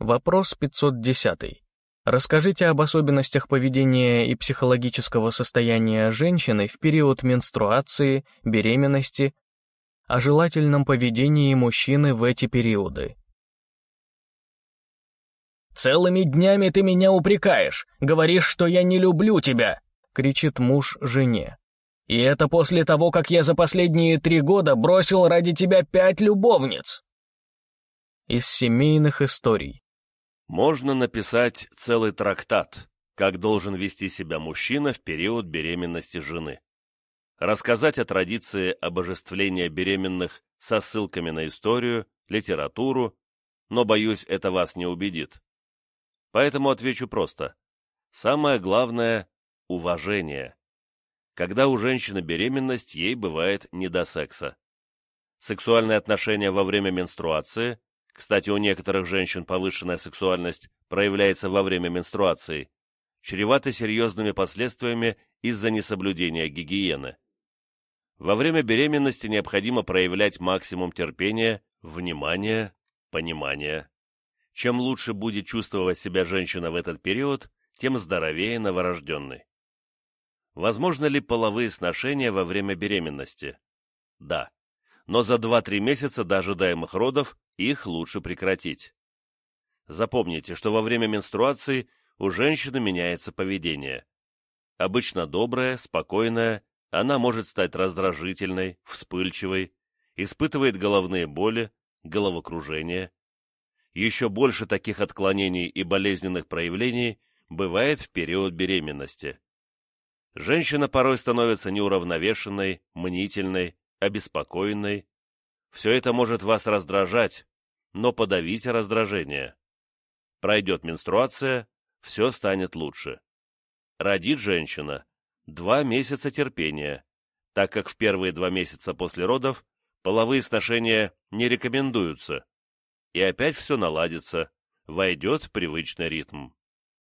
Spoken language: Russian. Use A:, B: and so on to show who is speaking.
A: Вопрос 510. Расскажите об особенностях поведения и психологического состояния женщины в период менструации, беременности, о желательном поведении мужчины в эти периоды.
B: «Целыми днями ты меня упрекаешь, говоришь, что я не люблю тебя!» — кричит муж жене. «И это после того, как я за последние три года бросил ради тебя пять любовниц!»
A: Из семейных историй.
C: Можно написать целый трактат, как должен вести себя мужчина в период беременности жены. Рассказать о традиции обожествления беременных со ссылками на историю, литературу, но, боюсь, это вас не убедит. Поэтому отвечу просто. Самое главное – уважение. Когда у женщины беременность, ей бывает не до секса. Сексуальные отношения во время менструации кстати, у некоторых женщин повышенная сексуальность проявляется во время менструации, чреваты серьезными последствиями из-за несоблюдения гигиены. Во время беременности необходимо проявлять максимум терпения, внимания, понимания. Чем лучше будет чувствовать себя женщина в этот период, тем здоровее новорожденный. Возможно ли половые сношения во время беременности? Да но за 2-3 месяца до ожидаемых родов их лучше прекратить. Запомните, что во время менструации у женщины меняется поведение. Обычно добрая, спокойная, она может стать раздражительной, вспыльчивой, испытывает головные боли, головокружение. Еще больше таких отклонений и болезненных проявлений бывает в период беременности. Женщина порой становится неуравновешенной, мнительной, обеспокоенной. Все это может вас раздражать, но подавите раздражение. Пройдет менструация, все станет лучше. Родит женщина. Два месяца терпения, так как в первые два месяца после родов половые сношения не рекомендуются. И опять все наладится, войдет в привычный ритм.